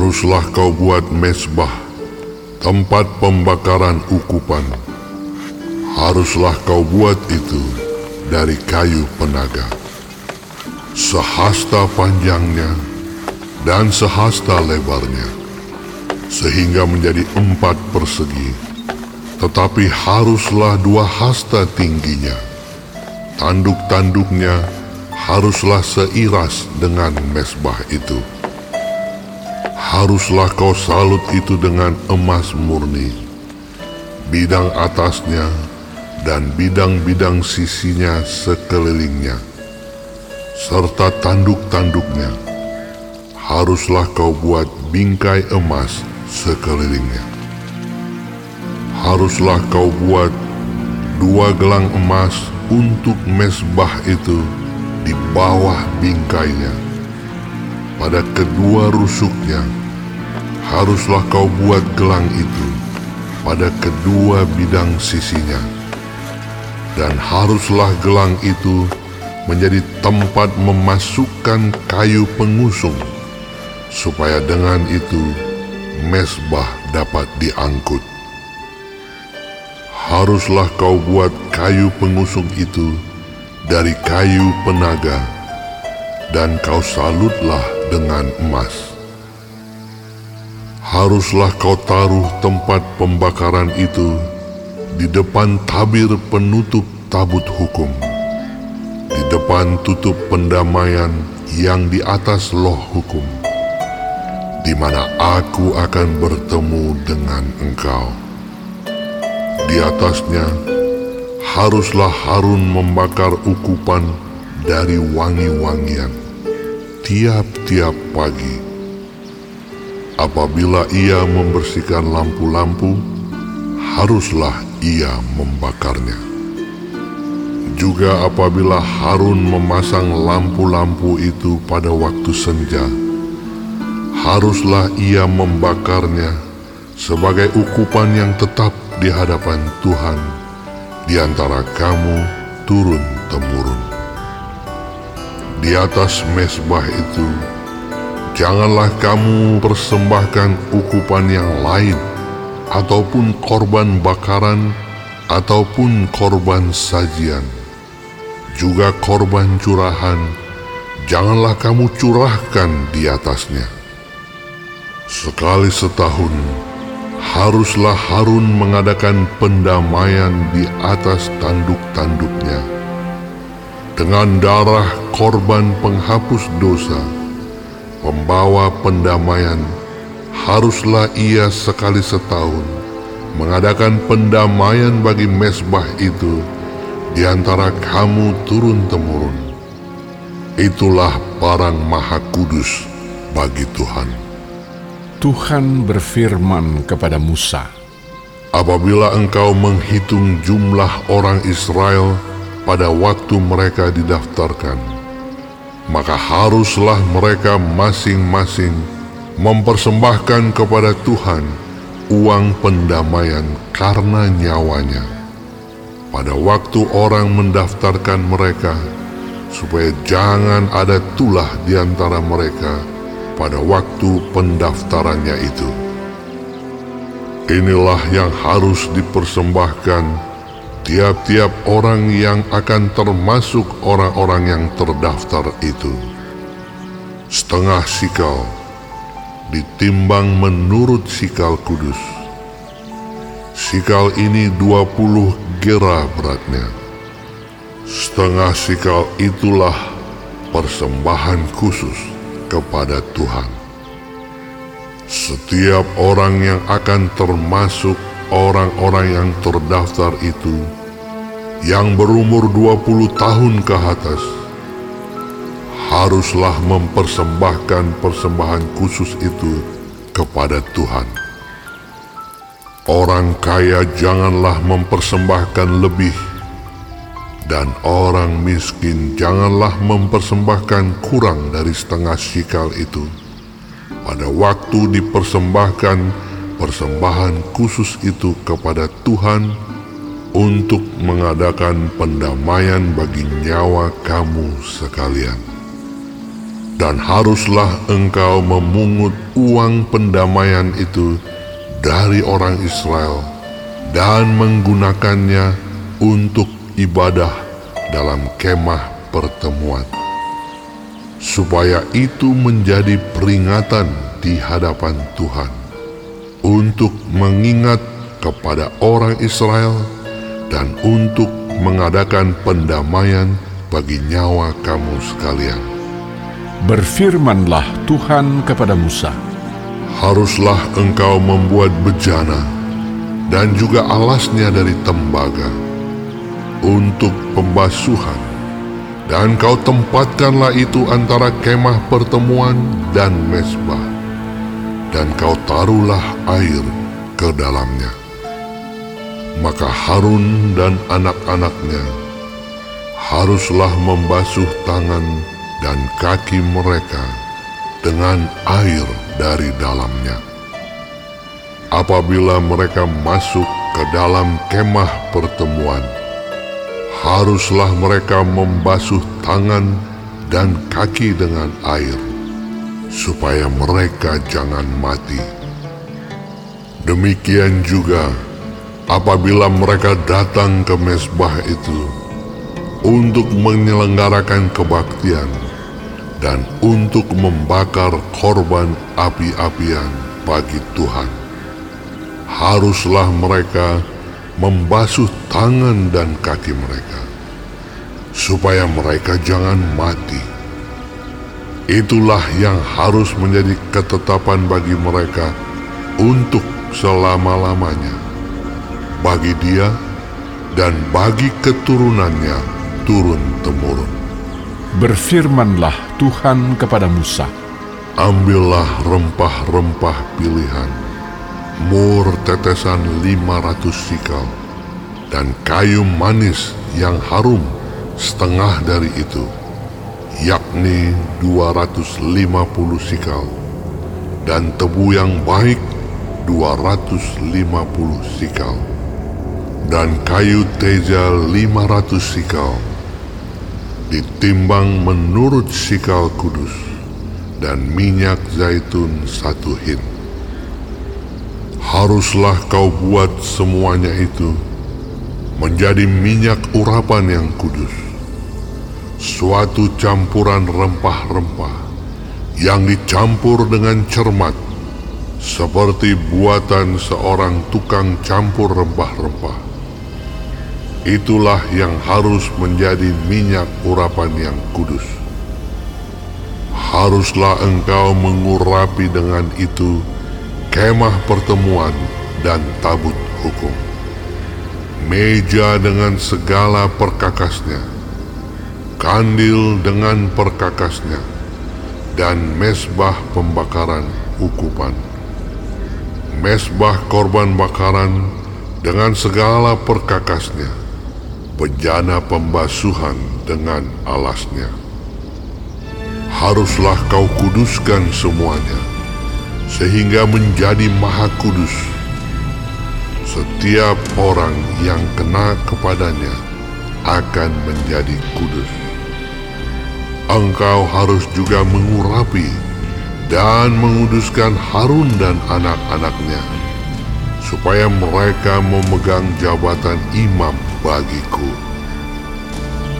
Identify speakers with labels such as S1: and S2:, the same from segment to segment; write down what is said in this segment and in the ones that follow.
S1: Haruslah kau buat mesbah, tempat pembakaran ukupan. Haruslah kau buat itu dari kayu penaga. Sehasta panjangnya dan sehasta lebarnya, sehingga menjadi empat persegi. Tetapi haruslah dua hasta tingginya. Tanduk-tanduknya haruslah seiras dengan mesbah itu. Haruslah kau salut itu dengan emas murni, bidang atasnya dan bidang-bidang sisinya sekelilingnya, serta tanduk-tanduknya. Haruslah kau buat bingkai emas sekelilingnya. Haruslah kau buat dua gelang emas untuk mesbah itu di bawah bingkainya. Pada kedua rusuknya, haruslah kau buat gelang itu pada kedua bidang sisinya. Dan haruslah gelang itu menjadi tempat memasukkan kayu pengusung, supaya dengan itu mesbah dapat diangkut. Haruslah kau buat kayu pengusung itu dari kayu penaga, dan kau salutlah dengan emas. Haruslah kau taruh tempat pembakaran itu di depan tabir penutup tabut hukum, di depan tutup pendamaian yang di atas loh hukum, di mana aku akan bertemu dengan engkau. Di atasnya haruslah Harun membakar ukupan dari wangi-wangian tiap-tiap pagi. Apabila ia membersihkan lampu-lampu, haruslah ia membakarnya. Juga apabila Harun memasang lampu-lampu itu pada waktu senja, haruslah ia membakarnya sebagai ukupan yang tetap di hadapan Tuhan di antara kamu turun-temurun. Di atas mesbah itu, janganlah kamu persembahkan ukupan yang lain, ataupun korban bakaran, ataupun korban sajian. Juga korban curahan, janganlah kamu curahkan di atasnya. Sekali setahun, haruslah Harun mengadakan pendamaian di atas tanduk-tanduknya. Dengan darah korban penghapus dosa, pembawa pendamaian, haruslah ia sekali setahun mengadakan pendamaian bagi mesbah itu di antara kamu turun-temurun. Itulah barang maha kudus bagi Tuhan.
S2: Tuhan berfirman kepada Musa,
S1: Apabila engkau menghitung jumlah orang Israel pada waktu mereka didaftarkan, maka haruslah mereka masing-masing mempersembahkan kepada Tuhan uang pendamaian karena nyawanya. Pada waktu orang mendaftarkan mereka, supaya jangan ada tulah di antara mereka pada waktu pendaftarannya itu. Inilah yang harus dipersembahkan tiap-tiap orang yang akan termasuk orang-orang yang terdaftar itu. Setengah sikal ditimbang menurut sikal kudus. Sikal ini 20 gera beratnya. Setengah sikal itulah persembahan khusus kepada Tuhan. Setiap orang yang akan termasuk orang-orang yang terdaftar itu yang berumur 20 tahun ke atas haruslah mempersembahkan persembahan khusus itu kepada Tuhan. Orang kaya janganlah mempersembahkan lebih dan orang miskin janganlah mempersembahkan kurang dari setengah sikal itu. Pada waktu dipersembahkan persembahan khusus itu kepada Tuhan untuk mengadakan pendamaian bagi nyawa kamu sekalian. Dan haruslah engkau memungut uang pendamaian itu dari orang Israel dan menggunakannya untuk ibadah dalam kemah pertemuan. Supaya itu menjadi peringatan di hadapan Tuhan untuk mengingat kepada orang Israel dan untuk mengadakan pendamaian bagi nyawa kamu sekalian.
S2: Berfirmanlah Tuhan kepada Musa,
S1: Haruslah engkau membuat bejana dan juga alasnya dari tembaga untuk pembasuhan. Dan kau tempatkanlah itu antara kemah pertemuan dan mesbah. Dan kau taruhlah air ke dalamnya maka Harun dan anak-anaknya haruslah membasuh tangan dan kaki mereka dengan air dari dalamnya. Apabila mereka masuk ke dalam kemah pertemuan, haruslah mereka membasuh tangan dan kaki dengan air, supaya mereka jangan mati. Demikian juga apabila mereka datang ke mesbah itu untuk menyelenggarakan kebaktian dan untuk membakar korban api-apian bagi Tuhan. Haruslah mereka membasuh tangan dan kaki mereka, supaya mereka jangan mati. Itulah yang harus menjadi ketetapan bagi mereka untuk selama-lamanya bagi dia dan bagi keturunannya turun-temurun.
S2: berfirmanlah Tuhan kepada Musa,
S1: Ambillah rempah-rempah pilihan, mur tetesan 500 sikal, dan kayu manis yang harum setengah dari itu, yakni 250 sikal, dan tebu yang baik 250 sikal dan kayu teja 500 sikal ditimbang menurut sikal kudus dan minyak zaitun satu hin. Haruslah kau buat semuanya itu menjadi minyak urapan yang kudus, suatu campuran rempah-rempah yang dicampur dengan cermat seperti buatan seorang tukang campur rempah-rempah itulah yang harus menjadi minyak urapan yang kudus. Haruslah engkau mengurapi dengan itu kemah pertemuan dan tabut hukum. Meja dengan segala perkakasnya, kandil dengan perkakasnya, dan mesbah pembakaran ukupan. Mesbah korban bakaran dengan segala perkakasnya, bejana pembasuhan dengan alasnya. Haruslah kau kuduskan semuanya, sehingga menjadi maha kudus. Setiap orang yang kena kepadanya akan menjadi kudus. Engkau harus juga mengurapi dan menguduskan Harun dan anak-anaknya, supaya mereka memegang jabatan imam bagiku.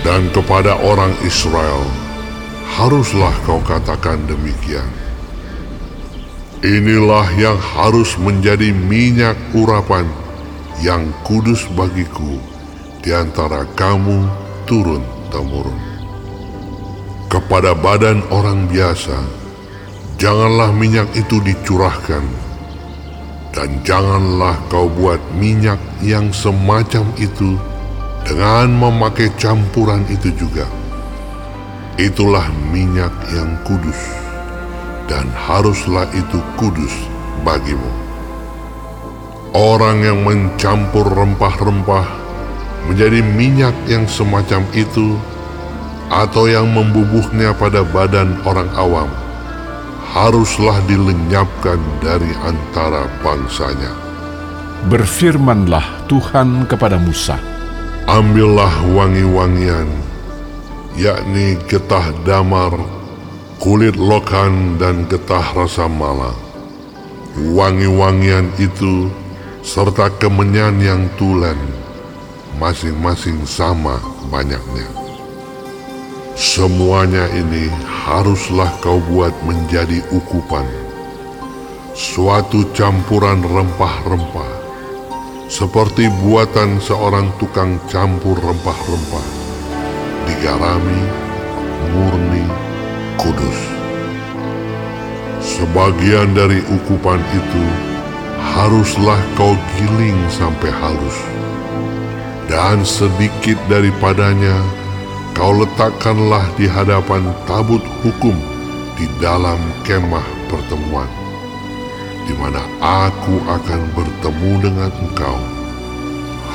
S1: Dan kepada orang Israel, haruslah kau katakan demikian. Inilah yang harus menjadi minyak urapan yang kudus bagiku di antara kamu turun-temurun. Kepada badan orang biasa, janganlah minyak itu dicurahkan, dan janganlah kau buat minyak yang semacam itu dengan memakai campuran itu juga. Itulah minyak yang kudus, dan haruslah itu kudus bagimu. Orang yang mencampur rempah-rempah menjadi minyak yang semacam itu, atau yang membubuhnya pada badan orang awam, haruslah dilenyapkan dari antara bangsanya.
S2: berfirmanlah Tuhan kepada Musa,
S1: Ambillah wangi-wangian, yakni getah damar kulit lokan dan getah rasa mala. Wangi-wangian itu serta kemenyan yang tulen, masing-masing sama banyaknya. Semuanya ini haruslah kau buat menjadi ukupan, suatu campuran rempah-rempah, seperti buatan seorang tukang campur rempah-rempah, digarami, murni, kudus. Sebagian dari ukupan itu haruslah kau giling sampai halus, dan sedikit daripadanya kau letakkanlah di hadapan tabut hukum di dalam kemah pertemuan, di mana aku akan bertemu dengan engkau.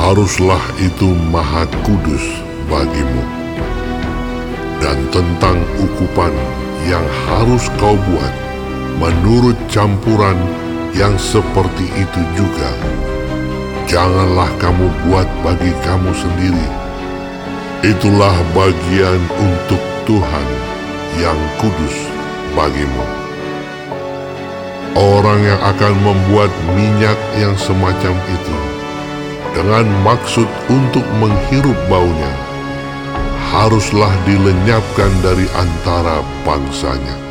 S1: Haruslah itu maha kudus bagimu. Dan tentang ukupan yang harus kau buat menurut campuran yang seperti itu juga. Janganlah kamu buat bagi kamu sendiri. Itulah bagian untuk Tuhan yang kudus bagimu. Orang yang akan membuat minyak yang semacam itu dengan maksud untuk menghirup baunya haruslah dilenyapkan dari antara bangsanya.